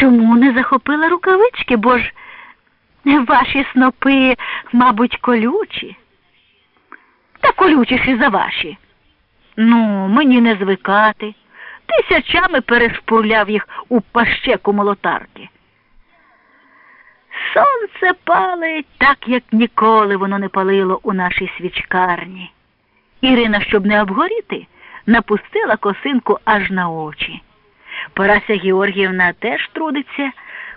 Чому не захопила рукавички, бо ж ваші снопи, мабуть, колючі? Та колючіші за ваші. Ну, мені не звикати. Тисячами перешпурляв їх у пащеку молотарки. Сонце палить так, як ніколи воно не палило у нашій свічкарні. Ірина, щоб не обгоріти, напустила косинку аж на очі. Парася Георгіївна теж трудиться,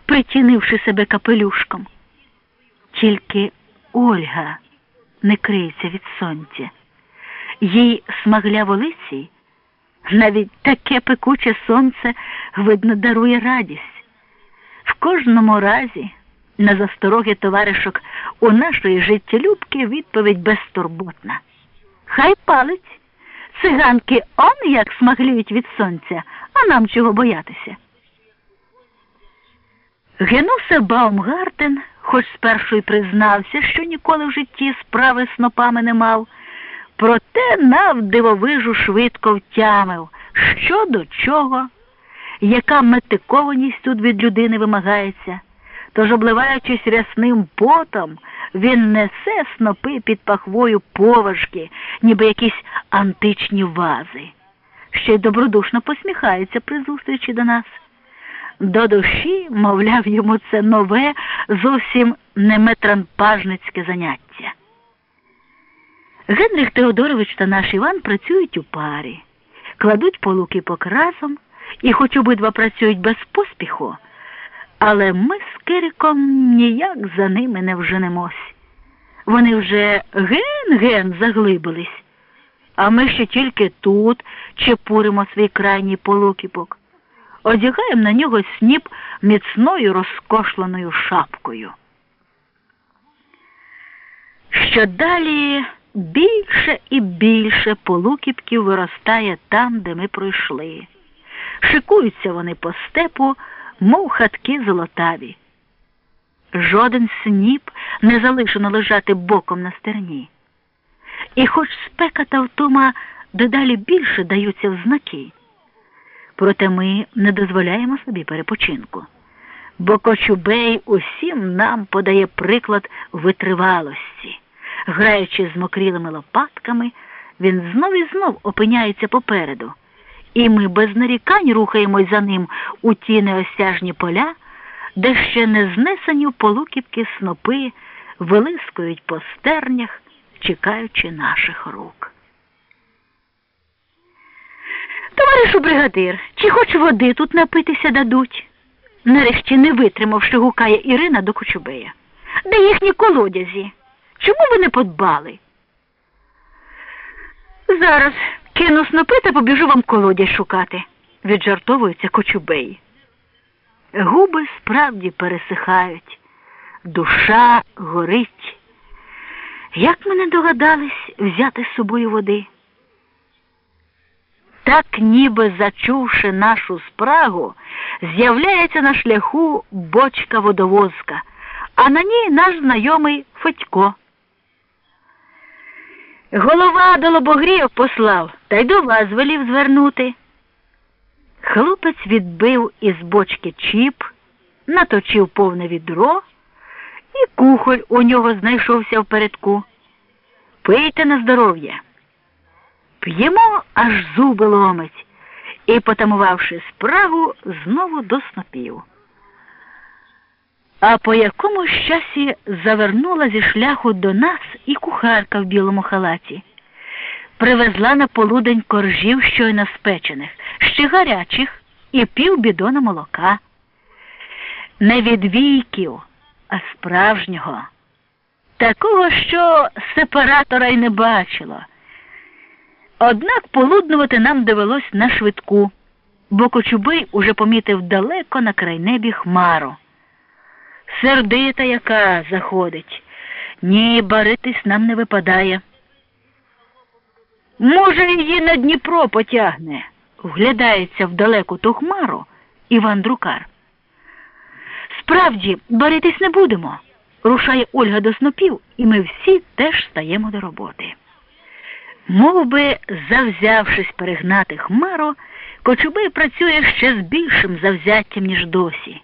притінивши себе капелюшком. Тільки Ольга не криється від сонця. Їй смагляво лиці, навіть таке пекуче сонце, видно, дарує радість. В кожному разі, на застороги товаришок, у нашої життєлюбки відповідь безтурботна. Хай палить. Циганки он як смаглюють від сонця, а нам чого боятися. Генусе Баумгартен, хоч спершу й признався, що ніколи в житті справи снопами не мав, проте навдивовижу швидко втямив, що до чого, яка метикованість тут від людини вимагається. Тож, обливаючись рясним потом, він несе снопи під пахвою поважки, ніби якісь античні вази, ще й добродушно посміхається при зустрічі до нас. До душі, мовляв, йому це нове, зовсім не метранпажницьке заняття. Генрих Теодорович та наш Іван працюють у парі, кладуть полуки разом, і, хоч обидва працюють без поспіху, але ми з Кириком ніяк за ними не вженемось. Вони вже ген-ген заглибились, а ми ще тільки тут чепуримо свій крайній полукіпок, одягаємо на нього сніп міцною розкошленою шапкою. Що далі більше і більше полукіпків виростає там, де ми пройшли. Шикуються вони по степу, мов хатки золотаві. Жоден сніп не залишено лежати боком на стерні. І хоч спека та втома дедалі більше даються в знаки, проте ми не дозволяємо собі перепочинку, бо Кочубей усім нам подає приклад витривалості. Граючи з мокрілими лопатками, він знов і знов опиняється попереду, і ми без нарікань рухаємось за ним у ті неосяжні поля де ще не знесені полуківки снопи вилискують по стернях, чекаючи наших рук. Товаришу бригадир, чи хоч води тут напитися дадуть? Нарешті не витримавши, гукає Ірина до Кочубея. Де їхні колодязі? Чому ви не подбали? Зараз кину снопи та побіжу вам колодязь шукати, віджартовується Кочубей. Губи справді пересихають, душа горить. Як ми не догадались взяти з собою води? Так, ніби зачувши нашу спрагу, з'являється на шляху бочка водовозка, а на ній наш знайомий Федько. Голова до лобогрів послав та й до вас велів звернути. Хлопець відбив із бочки чіп, наточив повне відро, і кухоль у нього знайшовся впередку. Пийте на здоров'я. П'ємо, аж зуби ломить, і, потамувавши справу, знову до снопів. А по якому часі завернула зі шляху до нас і кухарка в білому халаті. Привезла на полудень коржів щойно спечених ще гарячих і пів бідона молока. Не від війків, а справжнього, такого, що сепаратора й не бачило. Однак полуднувати нам довелось на швидку, бо Кочубий уже помітив далеко на крайнебі хмару. Сердита яка заходить, ні, баритись нам не випадає. Може, її на Дніпро потягне вглядається в далеку ту хмару Іван Друкар. Справді, баритись не будемо, рушає Ольга до снопів, і ми всі теж стаємо до роботи. Мов би, завзявшись перегнати хмару, Кочубей працює ще з більшим завзяттям, ніж досі.